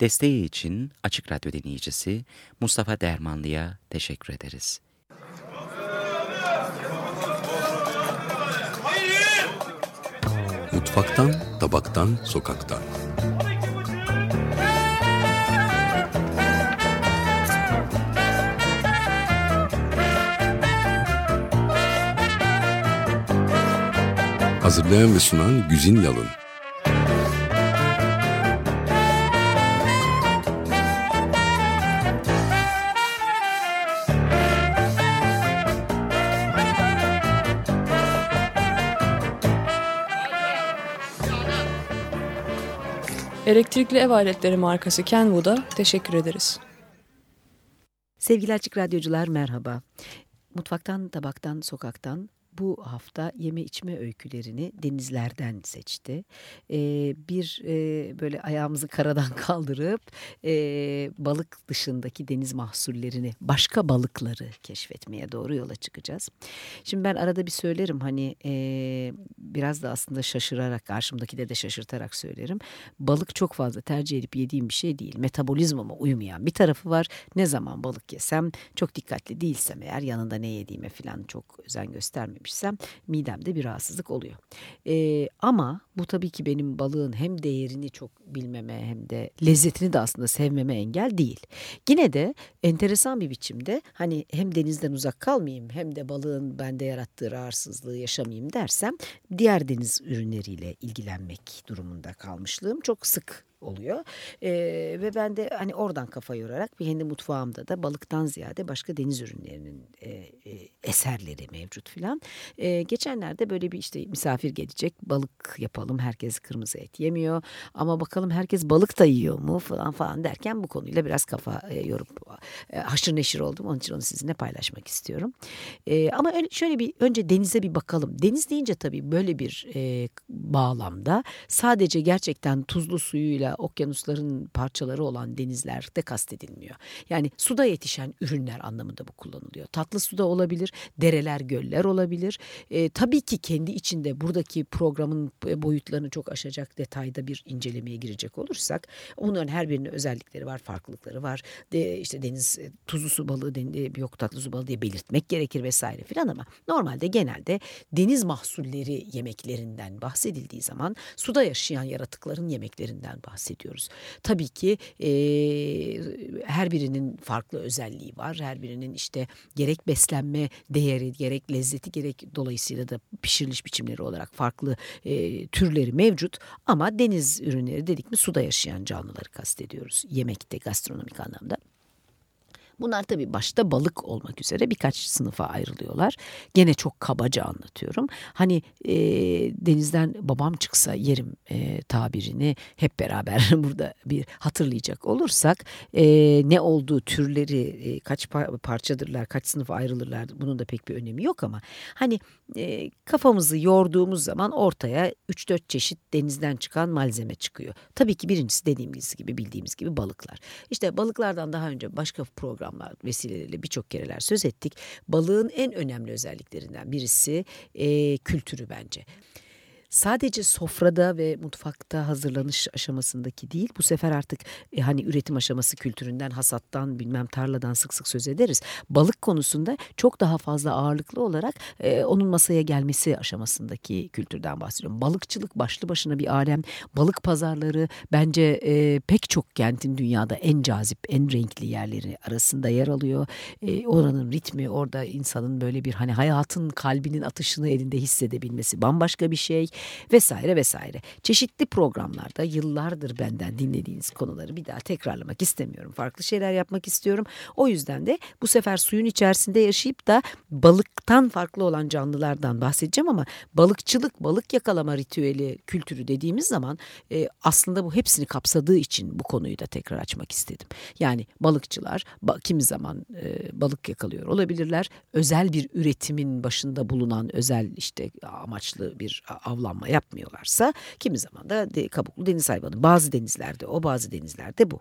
Desteği için Açık Radyo dinleyicisi Mustafa Dermanlı'ya teşekkür ederiz. Mutfaktan, tabaktan, sokaktan. Hazırlayan ve sunan Güzin Yalın. Elektrikli ev aletleri markası Kenwood'a teşekkür ederiz. Sevgili Açık Radyocular merhaba. Mutfaktan, tabaktan, sokaktan bu hafta yeme içme öykülerini denizlerden seçti. Ee, bir e, böyle ayağımızı karadan kaldırıp e, balık dışındaki deniz mahsullerini, başka balıkları keşfetmeye doğru yola çıkacağız. Şimdi ben arada bir söylerim hani e, biraz da aslında şaşırarak karşımdakileri de şaşırtarak söylerim. Balık çok fazla tercih edip yediğim bir şey değil. Metabolizmama uymayan bir tarafı var. Ne zaman balık yesem çok dikkatli değilsem eğer yanında ne yediğime falan çok özen göstermiyorum yemişsem midemde bir rahatsızlık oluyor. E, ama bu tabii ki benim balığın hem değerini çok bilmeme hem de lezzetini de aslında sevmeme engel değil. Yine de enteresan bir biçimde hani hem denizden uzak kalmayayım hem de balığın bende yarattığı rahatsızlığı yaşamayayım dersem diğer deniz ürünleriyle ilgilenmek durumunda kalmışlığım çok sık oluyor. E, ve ben de hani oradan kafa yorarak bir kendi mutfağımda da balıktan ziyade başka deniz ürünlerinin e, e, eserleri mevcut filan. E, geçenlerde böyle bir işte misafir gelecek balık yapalım herkes kırmızı et yemiyor ama bakalım herkes balık da yiyor mu falan falan derken bu konuyla biraz kafa e, yorup e, haşır neşir oldum. Onun için onu sizinle paylaşmak istiyorum. E, ama öyle, şöyle bir önce denize bir bakalım. Deniz deyince tabii böyle bir e, bağlamda sadece gerçekten tuzlu suyuyla okyanusların parçaları olan denizlerde kastedilmiyor. Yani suda yetişen ürünler anlamında bu kullanılıyor. Tatlı suda olabilir, dereler, göller olabilir. E, tabii ki kendi içinde buradaki programın boyutlarını çok aşacak detayda bir incelemeye girecek olursak onların her birinin özellikleri var, farklılıkları var. De, işte deniz e, tuzlu su balığı, deniz, yok tatlı su balığı diye belirtmek gerekir vesaire filan ama normalde genelde deniz mahsulleri yemeklerinden bahsedildiği zaman suda yaşayan yaratıkların yemeklerinden bahsedilir bahsediyoruz. Tabii ki e, her birinin farklı özelliği var. Her birinin işte gerek beslenme değeri, gerek lezzeti, gerek dolayısıyla da pişiriliş biçimleri olarak farklı e, türleri mevcut. Ama deniz ürünleri dedik mi suda yaşayan canlıları kastediyoruz. Yemekte, gastronomik anlamda. Bunlar tabii başta balık olmak üzere birkaç sınıfa ayrılıyorlar. Gene çok kabaca anlatıyorum. Hani e, denizden babam çıksa yerim e, tabirini hep beraber burada bir hatırlayacak olursak e, ne olduğu türleri e, kaç par parçadırlar kaç sınıfa ayrılırlar bunun da pek bir önemi yok ama hani e, kafamızı yorduğumuz zaman ortaya 3-4 çeşit denizden çıkan malzeme çıkıyor. Tabii ki birincisi dediğimiz gibi bildiğimiz gibi balıklar. İşte balıklardan daha önce başka program programlar vesileleri birçok kereler söz ettik. Balığın en önemli özelliklerinden birisi e, kültürü bence sadece sofrada ve mutfakta hazırlanış aşamasındaki değil bu sefer artık e, hani üretim aşaması kültüründen hasattan bilmem tarladan sık sık söz ederiz. Balık konusunda çok daha fazla ağırlıklı olarak e, onun masaya gelmesi aşamasındaki kültürden bahsediyorum. Balıkçılık başlı başına bir alem. Balık pazarları bence e, pek çok kentin dünyada en cazip en renkli yerleri arasında yer alıyor. E, oranın ritmi orada insanın böyle bir hani hayatın kalbinin atışını elinde hissedebilmesi bambaşka bir şey vesaire vesaire. Çeşitli programlarda yıllardır benden dinlediğiniz konuları bir daha tekrarlamak istemiyorum. Farklı şeyler yapmak istiyorum. O yüzden de bu sefer suyun içerisinde yaşayıp da balıktan farklı olan canlılardan bahsedeceğim ama balıkçılık, balık yakalama ritüeli, kültürü dediğimiz zaman e, aslında bu hepsini kapsadığı için bu konuyu da tekrar açmak istedim. Yani balıkçılar kimi zaman e, balık yakalıyor olabilirler. Özel bir üretimin başında bulunan özel işte amaçlı bir avlan avlanma yapmıyorlarsa kimi zaman da de, kabuklu deniz hayvanı. Bazı denizlerde o bazı denizlerde bu.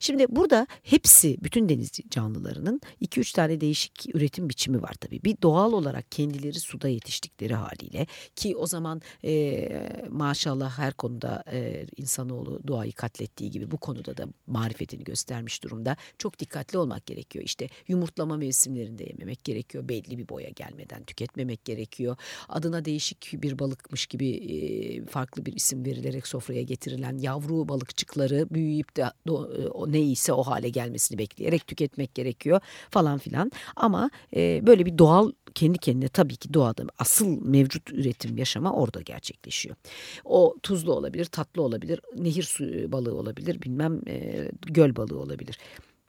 Şimdi burada hepsi bütün deniz canlılarının 2-3 tane değişik üretim biçimi var tabii. Bir doğal olarak kendileri suda yetiştikleri haliyle ki o zaman e, maşallah her konuda e, insanoğlu doğayı katlettiği gibi bu konuda da marifetini göstermiş durumda. Çok dikkatli olmak gerekiyor. İşte yumurtlama mevsimlerinde yememek gerekiyor. Belli bir boya gelmeden tüketmemek gerekiyor. Adına değişik bir balıkmış gibi e, farklı bir isim verilerek sofraya getirilen yavru balıkçıkları büyüyüp de o neyse o hale gelmesini bekleyerek tüketmek gerekiyor falan filan. Ama e, böyle bir doğal kendi kendine tabii ki doğada asıl mevcut üretim yaşama orada gerçekleşiyor. O tuzlu olabilir, tatlı olabilir, nehir su balığı olabilir, bilmem e, göl balığı olabilir.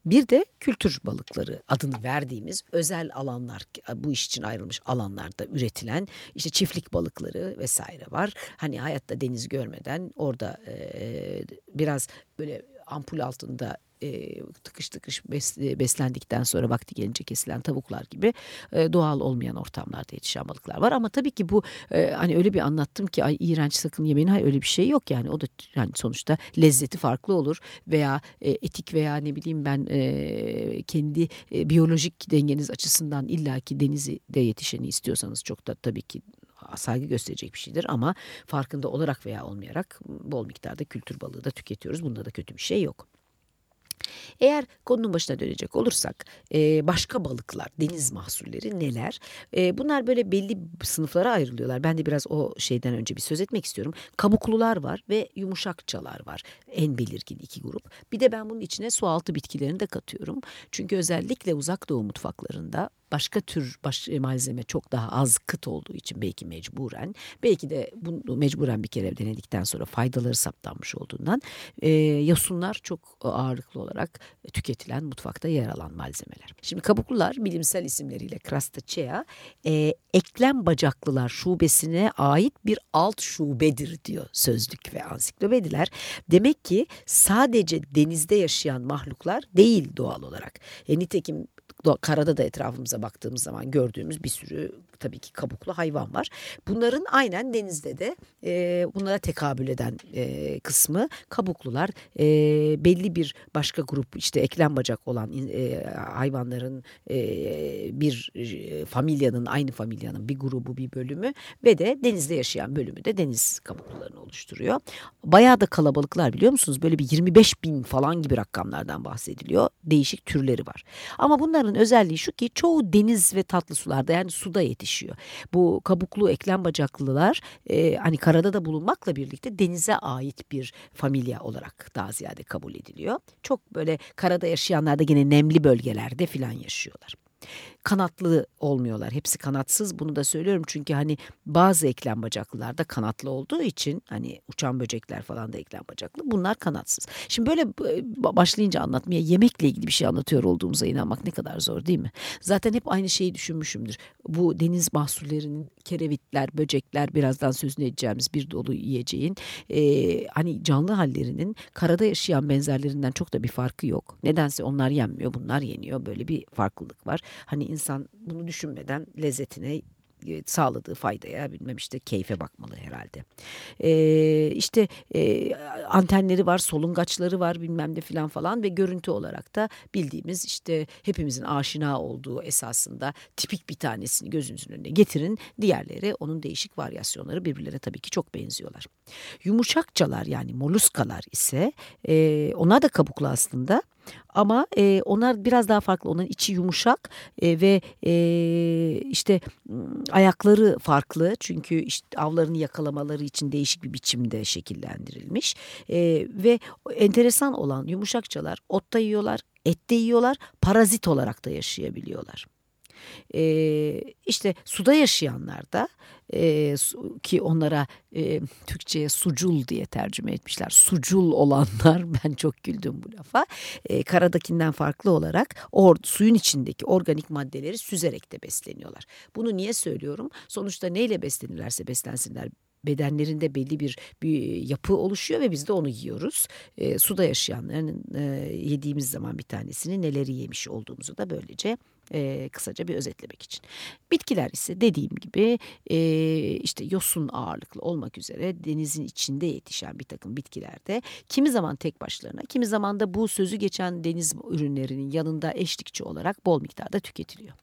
Bir de kültür balıkları adını verdiğimiz özel alanlar bu iş için ayrılmış alanlarda üretilen işte çiftlik balıkları vesaire var. Hani hayatta deniz görmeden orada e, biraz böyle ampul altında e, tıkış tıkış bes, e, beslendikten sonra vakti gelince kesilen tavuklar gibi e, doğal olmayan ortamlarda yetişen balıklar var. Ama tabii ki bu e, hani öyle bir anlattım ki ay iğrenç sakın yemeyin. Hayır öyle bir şey yok yani. O da yani sonuçta lezzeti farklı olur veya e, etik veya ne bileyim ben e, kendi e, biyolojik dengeniz açısından illaki denizi de yetişeni istiyorsanız çok da tabii ki saygı gösterecek bir şeydir ama farkında olarak veya olmayarak bol miktarda kültür balığı da tüketiyoruz. Bunda da kötü bir şey yok. Eğer konunun başına dönecek olursak başka balıklar, deniz mahsulleri neler? Bunlar böyle belli sınıflara ayrılıyorlar. Ben de biraz o şeyden önce bir söz etmek istiyorum. Kabuklular var ve yumuşakçalar var. En belirgin iki grup. Bir de ben bunun içine sualtı bitkilerini de katıyorum. Çünkü özellikle uzak doğu mutfaklarında başka tür baş, e, malzeme çok daha az kıt olduğu için belki mecburen belki de bunu mecburen bir kere denedikten sonra faydaları saptanmış olduğundan e, yosunlar çok ağırlıklı olarak tüketilen mutfakta yer alan malzemeler. Şimdi kabuklular bilimsel isimleriyle Crustacea e, eklem bacaklılar şubesine ait bir alt şubedir diyor sözlük ve ansiklopediler. Demek ki sadece denizde yaşayan mahluklar değil doğal olarak. E, nitekim karada da etrafımıza baktığımız zaman gördüğümüz bir sürü tabii ki kabuklu hayvan var. Bunların aynen denizde de e, bunlara tekabül eden e, kısmı kabuklular. E, belli bir başka grup işte eklem bacak olan e, hayvanların e, bir e, familyanın aynı familyanın bir grubu bir bölümü ve de denizde yaşayan bölümü de deniz kabuklularını oluşturuyor. Bayağı da kalabalıklar biliyor musunuz? Böyle bir 25 bin falan gibi rakamlardan bahsediliyor. Değişik türleri var. Ama bunların özelliği şu ki çoğu deniz ve tatlı sularda yani suda yetişiyor. Bu kabuklu eklem bacaklılar e, hani karada da bulunmakla birlikte denize ait bir familya olarak daha ziyade kabul ediliyor. Çok böyle karada yaşayanlar da gene nemli bölgelerde filan yaşıyorlar kanatlı olmuyorlar. Hepsi kanatsız bunu da söylüyorum çünkü hani bazı eklem bacaklılar da kanatlı olduğu için hani uçan böcekler falan da eklem bacaklı bunlar kanatsız. Şimdi böyle başlayınca anlatmaya yemekle ilgili bir şey anlatıyor olduğumuza inanmak ne kadar zor değil mi? Zaten hep aynı şeyi düşünmüşümdür. Bu deniz mahsullerinin kerevitler, böcekler birazdan sözünü edeceğimiz bir dolu yiyeceğin e, hani canlı hallerinin karada yaşayan benzerlerinden çok da bir farkı yok. Nedense onlar yenmiyor bunlar yeniyor böyle bir farklılık var. Hani insan bunu düşünmeden lezzetine e, sağladığı faydaya bilmem işte keyfe bakmalı herhalde. Ee, işte e, antenleri var, solungaçları var bilmem ne filan falan ve görüntü olarak da bildiğimiz işte hepimizin aşina olduğu esasında tipik bir tanesini gözünüzün önüne getirin. Diğerleri onun değişik varyasyonları birbirlerine tabii ki çok benziyorlar. Yumuşakçalar yani moluskalar ise e, onlar da kabuklu aslında ama e, onlar biraz daha farklı. Onların içi yumuşak e, ve e, işte ayakları farklı. Çünkü işte avlarını yakalamaları için değişik bir biçimde şekillendirilmiş. E, ve enteresan olan yumuşakçalar otta yiyorlar, ette yiyorlar, parazit olarak da yaşayabiliyorlar. E, işte suda yaşayanlar da e, ki onlara e, Türkçe'ye sucul diye tercüme etmişler. Sucul olanlar ben çok güldüm bu lafa. E, karadakinden farklı olarak or, suyun içindeki organik maddeleri süzerek de besleniyorlar. Bunu niye söylüyorum? Sonuçta neyle beslenirlerse beslensinler bedenlerinde belli bir, bir yapı oluşuyor ve biz de onu yiyoruz. E, suda yaşayanların e, yediğimiz zaman bir tanesini neleri yemiş olduğumuzu da böylece e, kısaca bir özetlemek için. Bitkiler ise dediğim gibi e, işte yosun ağırlıklı olmak üzere denizin içinde yetişen bir takım bitkilerde kimi zaman tek başlarına kimi zaman da bu sözü geçen deniz ürünlerinin yanında eşlikçi olarak bol miktarda tüketiliyor.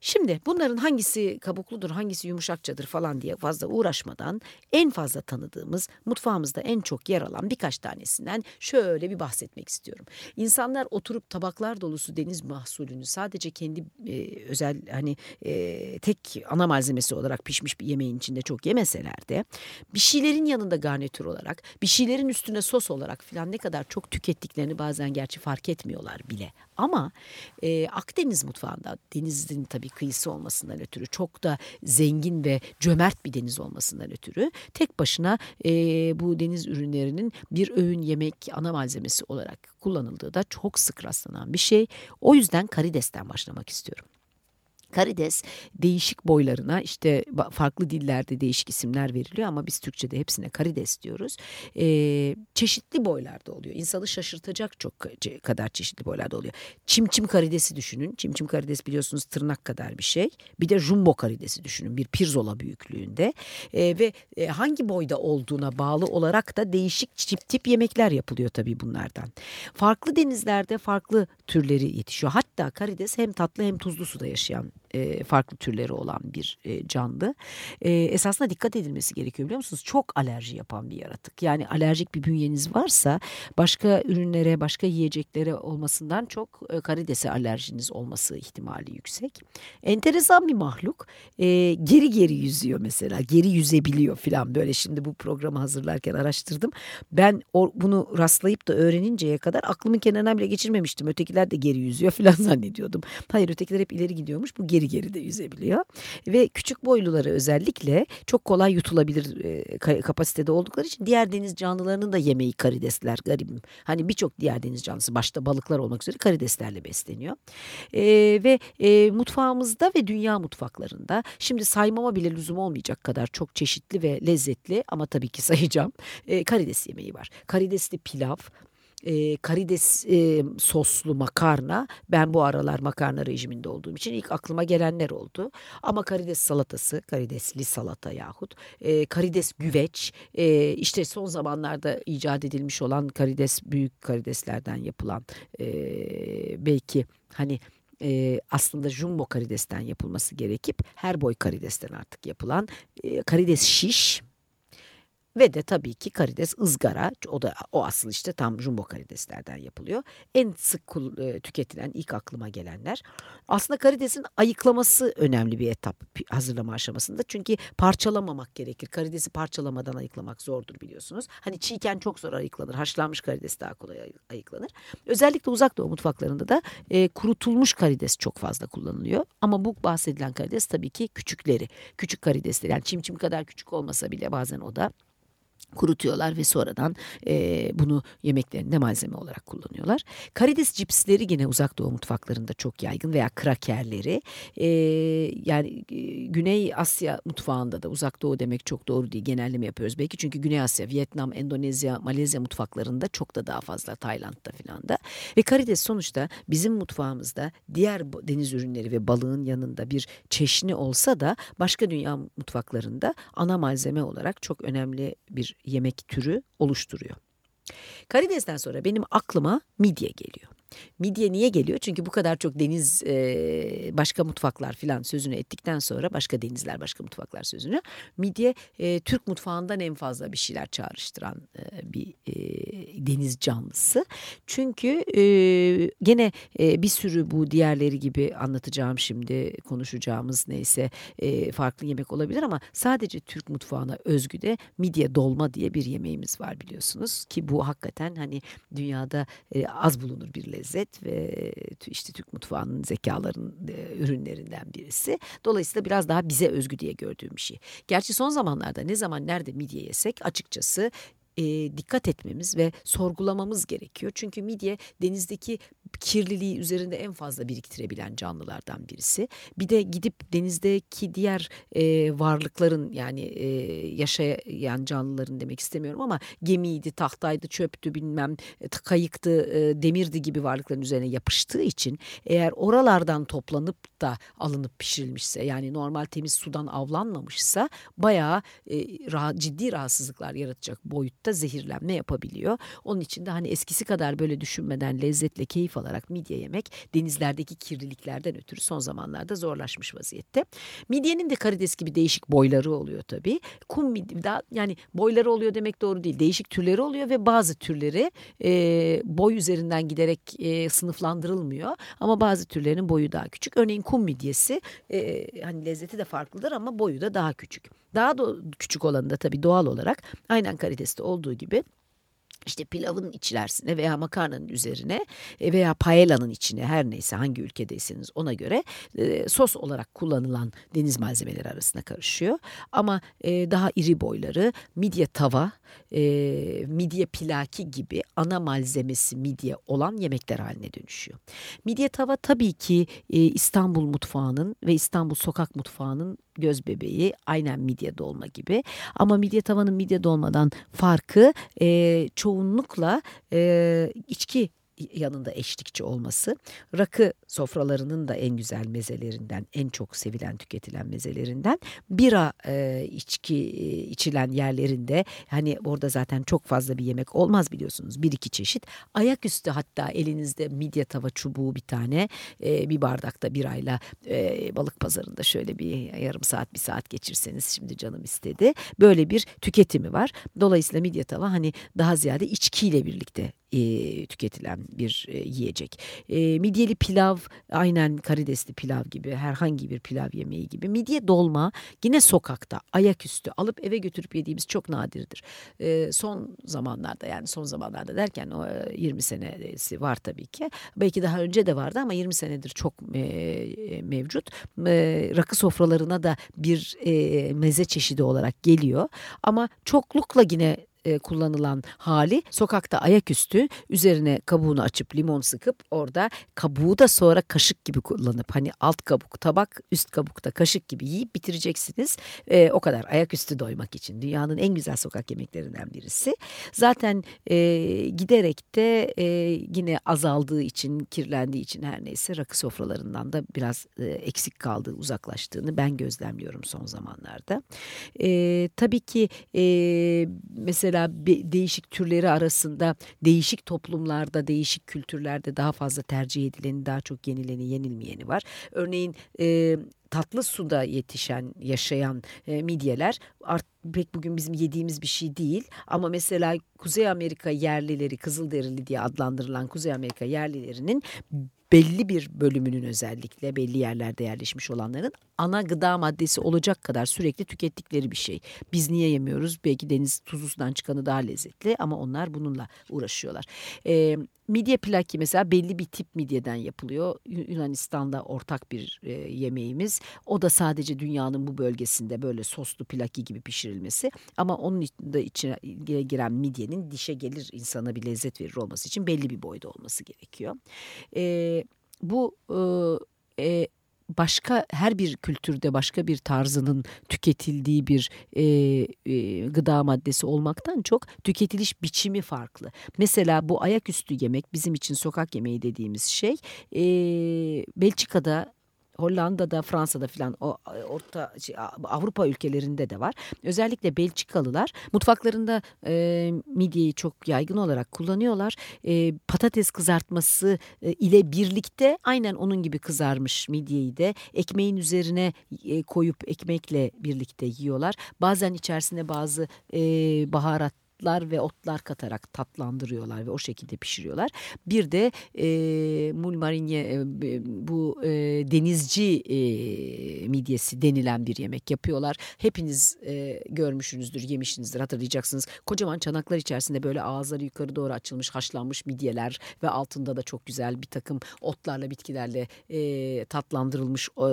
Şimdi bunların hangisi kabukludur, hangisi yumuşakçadır falan diye fazla uğraşmadan en fazla tanıdığımız, mutfağımızda en çok yer alan birkaç tanesinden şöyle bir bahsetmek istiyorum. İnsanlar oturup tabaklar dolusu deniz mahsulünü sadece kendi e, özel hani e, tek ana malzemesi olarak pişmiş bir yemeğin içinde çok yemeseler de bir şeylerin yanında garnitür olarak, bir şeylerin üstüne sos olarak falan ne kadar çok tükettiklerini bazen gerçi fark etmiyorlar bile. Ama e, Akdeniz mutfağında denizin tabii kıyısı olmasından ötürü çok da zengin ve cömert bir deniz olmasından ötürü tek başına e, bu deniz ürünlerinin bir öğün yemek ana malzemesi olarak kullanıldığı da çok sık rastlanan bir şey. O yüzden karidesten başlamak istiyorum. Karides değişik boylarına işte farklı dillerde değişik isimler veriliyor ama biz Türkçe'de hepsine karides diyoruz. Ee, çeşitli boylarda oluyor. İnsanı şaşırtacak çok kadar çeşitli boylarda oluyor. Çim çim karidesi düşünün. Çim çim karides biliyorsunuz tırnak kadar bir şey. Bir de jumbo karidesi düşünün. Bir pirzola büyüklüğünde. Ee, ve e, hangi boyda olduğuna bağlı olarak da değişik tip tip yemekler yapılıyor tabii bunlardan. Farklı denizlerde farklı türleri yetişiyor. Hatta karides hem tatlı hem tuzlu suda yaşayan e, farklı türleri olan bir e, canlı. E, esasında dikkat edilmesi gerekiyor biliyor musunuz? Çok alerji yapan bir yaratık. Yani alerjik bir bünyeniz varsa başka ürünlere, başka yiyeceklere olmasından çok karidese alerjiniz olması ihtimali yüksek. Enteresan bir mahluk. Geri geri yüzüyor mesela. Geri yüzebiliyor falan böyle. Şimdi bu programı hazırlarken araştırdım. Ben bunu rastlayıp da öğreninceye kadar aklımın kenarına bile geçirmemiştim. Ötekiler de geri yüzüyor falan zannediyordum. Hayır ötekiler hep ileri gidiyormuş. Bu geri geri de yüzebiliyor. Ve küçük boyluları özellikle çok kolay yutulabilir e, kapasitede oldukları için diğer deniz canlılarının da yemeği karidesler garibim. Hani birçok diğer deniz canlısı başta balıklar olmak üzere karideslerle besleniyor. E, ve e, mutfağımızda ve dünya mutfaklarında şimdi saymama bile lüzum olmayacak kadar çok çeşitli ve lezzetli ama tabii ki sayacağım e, karides yemeği var. Karidesli pilav, e, karides e, soslu makarna ben bu aralar makarna rejiminde olduğum için ilk aklıma gelenler oldu. Ama karides salatası, karidesli salata yahut e, karides güveç e, işte son zamanlarda icat edilmiş olan karides büyük karideslerden yapılan e, belki hani e, aslında jumbo karidesten yapılması gerekip her boy karidesten artık yapılan e, karides şiş ve de tabii ki karides ızgara. O da o asıl işte tam jumbo karideslerden yapılıyor. En sık e, tüketilen ilk aklıma gelenler. Aslında karidesin ayıklaması önemli bir etap hazırlama aşamasında. Çünkü parçalamamak gerekir. Karidesi parçalamadan ayıklamak zordur biliyorsunuz. Hani çiğken çok zor ayıklanır. Haşlanmış karides daha kolay ayıklanır. Özellikle uzak doğu mutfaklarında da e, kurutulmuş karides çok fazla kullanılıyor. Ama bu bahsedilen karides tabii ki küçükleri. Küçük karidesler yani çim çim kadar küçük olmasa bile bazen o da kurutuyorlar ve sonradan e, bunu yemeklerinde malzeme olarak kullanıyorlar. Karides cipsleri yine uzak doğu mutfaklarında çok yaygın veya krakerleri. E, yani e, Güney Asya mutfağında da uzak doğu demek çok doğru değil genelleme yapıyoruz. Belki çünkü Güney Asya, Vietnam, Endonezya, Malezya mutfaklarında çok da daha fazla Tayland'da filan da. Ve karides sonuçta bizim mutfağımızda diğer deniz ürünleri ve balığın yanında bir çeşni olsa da başka dünya mutfaklarında ana malzeme olarak çok önemli bir yemek türü oluşturuyor. Karidesten sonra benim aklıma midye geliyor. Midye niye geliyor? Çünkü bu kadar çok deniz e, başka mutfaklar filan sözünü ettikten sonra başka denizler başka mutfaklar sözünü midye e, Türk mutfağından en fazla bir şeyler çağrıştıran e, bir e, deniz canlısı. Çünkü e, gene e, bir sürü bu diğerleri gibi anlatacağım şimdi konuşacağımız neyse e, farklı yemek olabilir ama sadece Türk mutfağına özgü de midye dolma diye bir yemeğimiz var biliyorsunuz ki bu hakikaten hani dünyada e, az bulunur bir lezzet ve işte Türk mutfağının zekaların e, ürünlerinden birisi. Dolayısıyla biraz daha bize özgü diye gördüğüm bir şey. Gerçi son zamanlarda ne zaman nerede midye yesek açıkçası e, dikkat etmemiz ve sorgulamamız gerekiyor. Çünkü midye denizdeki kirliliği üzerinde en fazla biriktirebilen canlılardan birisi. Bir de gidip denizdeki diğer e, varlıkların yani e, yaşayan canlıların demek istemiyorum ama gemiydi, tahtaydı, çöptü bilmem e, kayıktı, e, demirdi gibi varlıkların üzerine yapıştığı için eğer oralardan toplanıp da alınıp pişirilmişse yani normal temiz sudan avlanmamışsa bayağı e, rah ciddi rahatsızlıklar yaratacak boyutta zehirlenme yapabiliyor. Onun için de hani eskisi kadar böyle düşünmeden lezzetle keyif alarak midye yemek denizlerdeki kirliliklerden ötürü son zamanlarda zorlaşmış vaziyette. Midyenin de karides gibi değişik boyları oluyor tabii. Kum midye daha yani boyları oluyor demek doğru değil. Değişik türleri oluyor ve bazı türleri e, boy üzerinden giderek e, sınıflandırılmıyor. Ama bazı türlerin boyu daha küçük. Örneğin kum midyesi e, hani lezzeti de farklıdır ama boyu da daha küçük. Daha da küçük olanı da tabii doğal olarak aynen karideste olduğu gibi işte pilavın içerisine veya makarnanın üzerine e, veya paellanın içine her neyse hangi ülkedeyseniz ona göre e, sos olarak kullanılan deniz malzemeleri arasında karışıyor. Ama e, daha iri boyları midye tava, midye pilaki gibi ana malzemesi midye olan yemekler haline dönüşüyor. Midye tava tabii ki İstanbul mutfağının ve İstanbul sokak mutfağının göz bebeği aynen midye dolma gibi. Ama midye tavanın midye dolmadan farkı e, çoğunlukla e, içki yanında eşlikçi olması rakı sofralarının da en güzel mezelerinden en çok sevilen tüketilen mezelerinden bira e, içki e, içilen yerlerinde hani orada zaten çok fazla bir yemek olmaz biliyorsunuz. Bir iki çeşit. Ayaküstü hatta elinizde midye tava çubuğu bir tane e, bir bardakta birayla e, balık pazarında şöyle bir yarım saat bir saat geçirseniz şimdi canım istedi. Böyle bir tüketimi var. Dolayısıyla midye tava hani daha ziyade içkiyle birlikte e, tüketilen bir e, yiyecek. E, midyeli pilav aynen karidesli pilav gibi herhangi bir pilav yemeği gibi. Midye dolma yine sokakta ayaküstü alıp eve götürüp yediğimiz çok nadirdir. E, son zamanlarda yani son zamanlarda derken o 20 senesi var tabii ki. Belki daha önce de vardı ama 20 senedir çok e, mevcut. E, rakı sofralarına da bir e, meze çeşidi olarak geliyor. Ama çoklukla yine e, kullanılan hali sokakta ayaküstü üzerine kabuğunu açıp limon sıkıp orada kabuğu da sonra kaşık gibi kullanıp hani alt kabuk tabak üst kabukta kaşık gibi yiyip bitireceksiniz. E, o kadar ayaküstü doymak için dünyanın en güzel sokak yemeklerinden birisi. Zaten e, giderek de e, yine azaldığı için kirlendiği için her neyse rakı sofralarından da biraz e, eksik kaldığı uzaklaştığını ben gözlemliyorum son zamanlarda. E, tabii ki e, mesela mesela değişik türleri arasında değişik toplumlarda, değişik kültürlerde daha fazla tercih edileni, daha çok yenileni, yenilmeyeni var. Örneğin e, tatlı suda yetişen, yaşayan e, midyeler art, pek bugün bizim yediğimiz bir şey değil. Ama mesela Kuzey Amerika yerlileri, Kızılderili diye adlandırılan Kuzey Amerika yerlilerinin belli bir bölümünün özellikle belli yerlerde yerleşmiş olanların ana gıda maddesi olacak kadar sürekli tükettikleri bir şey. Biz niye yemiyoruz? Belki deniz tuzlusundan çıkanı daha lezzetli ama onlar bununla uğraşıyorlar. Ee, midye plaki mesela belli bir tip midyeden yapılıyor. Yunanistan'da ortak bir e, yemeğimiz. O da sadece dünyanın bu bölgesinde böyle soslu plaki gibi pişirilmesi. Ama onun da içine giren midyenin dişe gelir insana bir lezzet verir olması için belli bir boyda olması gerekiyor. E, bu e, başka her bir kültürde başka bir tarzının tüketildiği bir e, e, gıda maddesi olmaktan çok tüketiliş biçimi farklı. Mesela bu ayaküstü yemek bizim için sokak yemeği dediğimiz şey e, Belçika'da Hollanda'da, Fransa'da filan o orta şey, Avrupa ülkelerinde de var. Özellikle Belçikalılar mutfaklarında e, midyeyi çok yaygın olarak kullanıyorlar. E, patates kızartması e, ile birlikte aynen onun gibi kızarmış midyeyi de ekmeğin üzerine e, koyup ekmekle birlikte yiyorlar. Bazen içerisine bazı e, baharat otlar ve otlar katarak tatlandırıyorlar ve o şekilde pişiriyorlar. Bir de e, mulmarinye e, bu e, denizci e, midyesi denilen bir yemek yapıyorlar. Hepiniz e, görmüşsünüzdür, yemişsinizdir, hatırlayacaksınız. Kocaman çanaklar içerisinde böyle ağızları yukarı doğru açılmış haşlanmış midyeler ve altında da çok güzel bir takım otlarla bitkilerle e, tatlandırılmış e,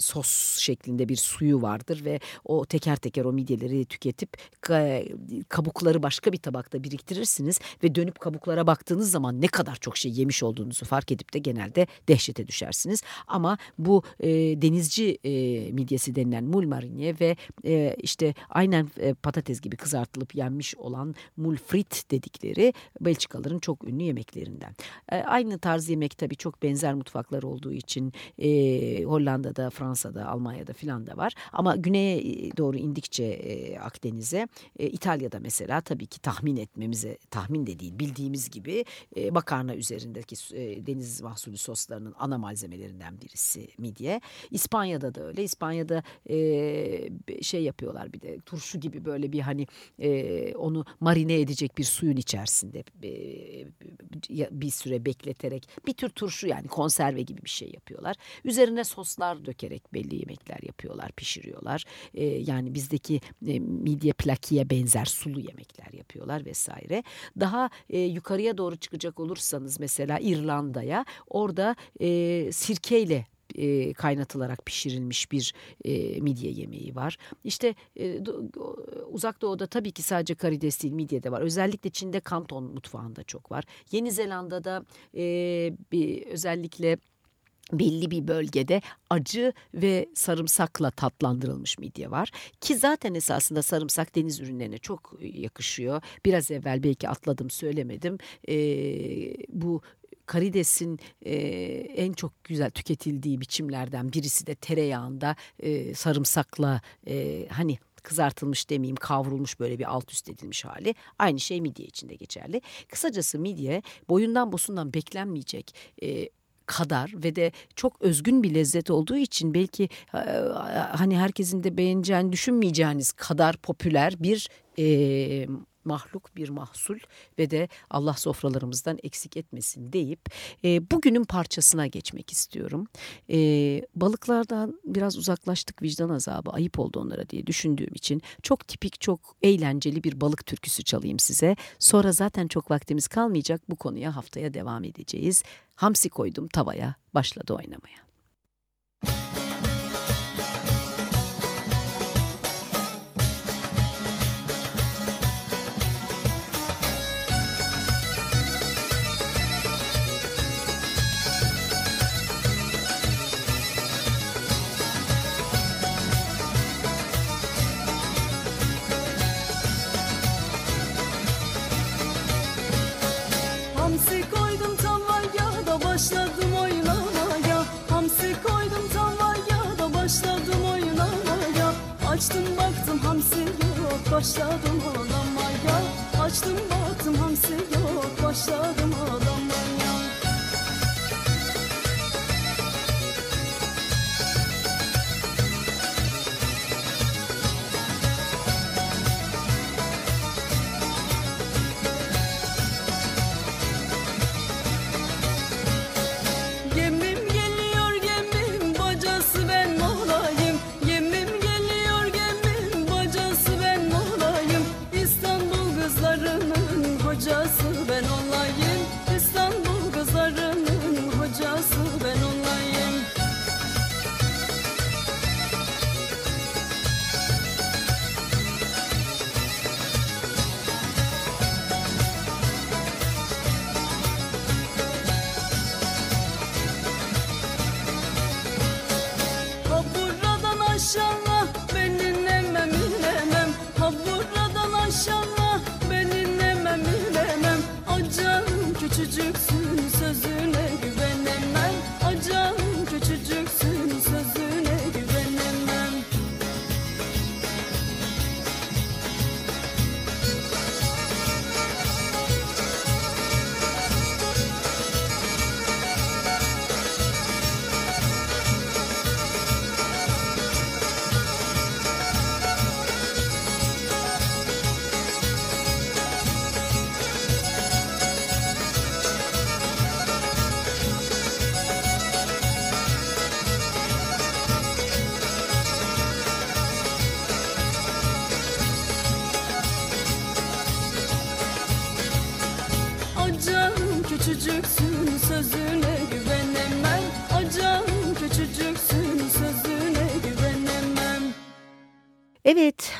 sos şeklinde bir suyu vardır ve o teker teker o midyeleri tüketip kabukları başka bir tabakta biriktirirsiniz ve dönüp kabuklara baktığınız zaman ne kadar çok şey yemiş olduğunuzu fark edip de genelde dehşete düşersiniz. Ama bu e, denizci e, midyesi denilen mulmarinye ve e, işte aynen e, patates gibi kızartılıp yenmiş olan mulfrit dedikleri Belçikalıların çok ünlü yemeklerinden. E, aynı tarz yemek tabii çok benzer mutfaklar olduğu için e, Hollanda'da, Fransa'da, Almanya'da filan da var. Ama güneye doğru indikçe e, Akdeniz'e e, İtalya'da mesela tabii ki tahmin etmemize tahmin de değil bildiğimiz gibi e, makarna üzerindeki e, deniz mahsulü soslarının ana malzemelerinden birisi midye. İspanya'da da öyle. İspanya'da e, şey yapıyorlar bir de turşu gibi böyle bir hani e, onu marine edecek bir suyun içerisinde e, bir süre bekleterek bir tür turşu yani konserve gibi bir şey yapıyorlar. Üzerine soslar dökerek belli yemekler yapıyorlar, pişiriyorlar. E, yani bizdeki e, midye plakiye benzer sulu yemekler yapıyorlar vesaire. Daha e, yukarıya doğru çıkacak olursanız mesela İrlanda'ya orada e, sirkeyle e, kaynatılarak pişirilmiş bir e, midye yemeği var. İşte e, do, uzak doğuda tabii ki sadece karides değil midye de var. Özellikle Çin'de kanton mutfağında çok var. Yeni Zelanda'da e, bir, özellikle belli bir bölgede acı ve sarımsakla tatlandırılmış midye var. Ki zaten esasında sarımsak deniz ürünlerine çok yakışıyor. Biraz evvel belki atladım söylemedim. Ee, bu karidesin e, en çok güzel tüketildiği biçimlerden birisi de tereyağında e, sarımsakla e, hani kızartılmış demeyeyim kavrulmuş böyle bir alt üst edilmiş hali. Aynı şey midye için de geçerli. Kısacası midye boyundan bosundan beklenmeyecek e, kadar ve de çok özgün bir lezzet olduğu için belki e, hani herkesin de beğeneceğini düşünmeyeceğiniz kadar popüler bir e, mahluk bir mahsul ve de Allah sofralarımızdan eksik etmesin deyip e, bugünün parçasına geçmek istiyorum. E, balıklardan biraz uzaklaştık vicdan azabı ayıp oldu onlara diye düşündüğüm için çok tipik çok eğlenceli bir balık türküsü çalayım size. Sonra zaten çok vaktimiz kalmayacak bu konuya haftaya devam edeceğiz. Hamsi koydum tavaya başladı oynamaya.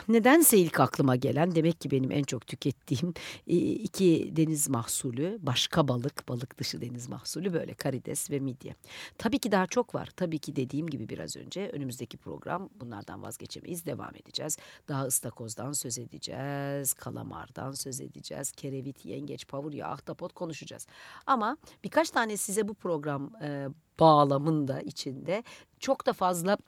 Nedense ilk aklıma gelen demek ki benim en çok tükettiğim e, iki deniz mahsulü, başka balık, balık dışı deniz mahsulü böyle karides ve midye. Tabii ki daha çok var. Tabii ki dediğim gibi biraz önce önümüzdeki program bunlardan vazgeçemeyiz, devam edeceğiz. Daha ıstakozdan söz edeceğiz, kalamardan söz edeceğiz, kerevit, yengeç, pavurya, ahtapot konuşacağız. Ama birkaç tane size bu program e, bağlamında içinde çok da fazla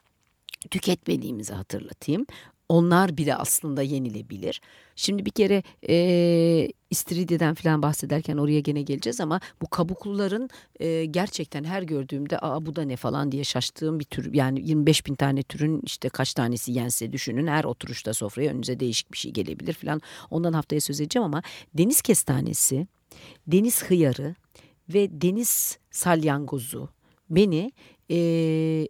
tüketmediğimizi hatırlatayım. Onlar bile aslında yenilebilir. Şimdi bir kere e, istiridyeden falan bahsederken oraya gene geleceğiz ama bu kabukluların e, gerçekten her gördüğümde aa bu da ne falan diye şaştığım bir tür. Yani 25 bin tane türün işte kaç tanesi yense düşünün her oturuşta sofraya önünüze değişik bir şey gelebilir falan. Ondan haftaya söz edeceğim ama deniz kestanesi, deniz hıyarı ve deniz salyangozu beni e,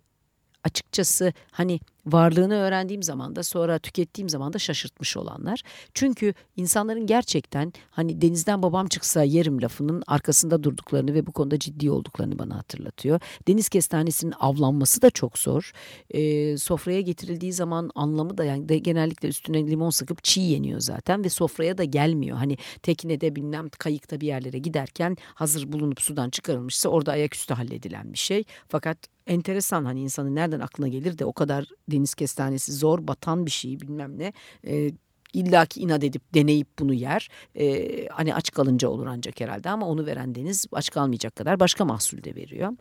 açıkçası hani varlığını öğrendiğim zaman da sonra tükettiğim zaman da şaşırtmış olanlar. Çünkü insanların gerçekten hani denizden babam çıksa yerim lafının arkasında durduklarını ve bu konuda ciddi olduklarını bana hatırlatıyor. Deniz kestanesinin avlanması da çok zor. E, sofraya getirildiği zaman anlamı da yani de genellikle üstüne limon sıkıp çiğ yeniyor zaten ve sofraya da gelmiyor. Hani teknede bilmem kayıkta bir yerlere giderken hazır bulunup sudan çıkarılmışsa orada ayaküstü halledilen bir şey. Fakat enteresan hani insanın nereden aklına gelir de o kadar deniz kestanesi zor batan bir şey bilmem ne. E, İlla ki inat edip deneyip bunu yer. Ee, hani aç kalınca olur ancak herhalde ama onu veren deniz aç kalmayacak kadar başka mahsul de veriyor.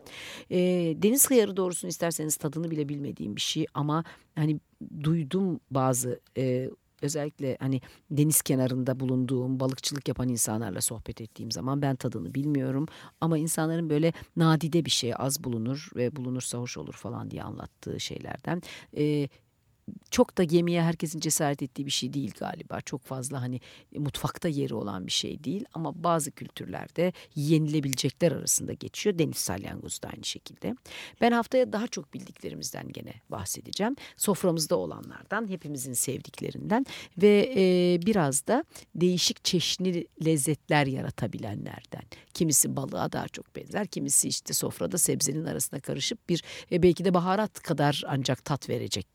Ee, deniz hıyarı doğrusunu isterseniz tadını bile bilmediğim bir şey ama hani duydum bazı e, özellikle hani deniz kenarında bulunduğum balıkçılık yapan insanlarla sohbet ettiğim zaman ben tadını bilmiyorum. Ama insanların böyle nadide bir şey az bulunur ve bulunursa hoş olur falan diye anlattığı şeylerden e, çok da gemiye herkesin cesaret ettiği bir şey değil galiba. Çok fazla hani mutfakta yeri olan bir şey değil ama bazı kültürlerde yenilebilecekler arasında geçiyor. Deniz salyangozu da aynı şekilde. Ben haftaya daha çok bildiklerimizden gene bahsedeceğim. Soframızda olanlardan, hepimizin sevdiklerinden ve e, biraz da değişik çeşitli lezzetler yaratabilenlerden. Kimisi balığa daha çok benzer, kimisi işte sofrada sebzenin arasına karışıp bir e, belki de baharat kadar ancak tat verecek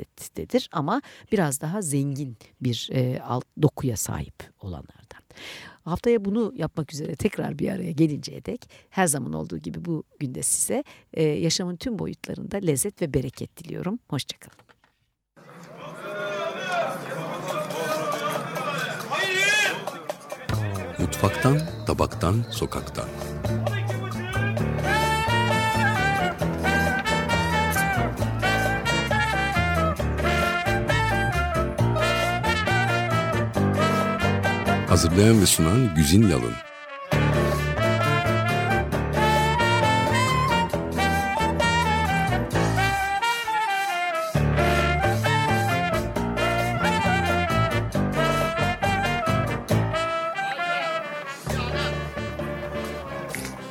lezzettedir ama biraz daha zengin bir e, alt dokuya sahip olanlardan. Haftaya bunu yapmak üzere tekrar bir araya gelinceye dek her zaman olduğu gibi bu günde size e, yaşamın tüm boyutlarında lezzet ve bereket diliyorum. Hoşçakalın. Mutfaktan, tabaktan, sokaktan. Hazırlayan ve sunan Güzin Yalın.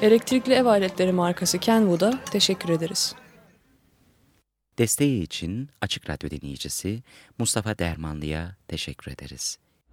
Elektrikli ev aletleri markası Kenwood'a teşekkür ederiz. Desteği için Açık Radyo dinleyicisi Mustafa Dermanlı'ya teşekkür ederiz.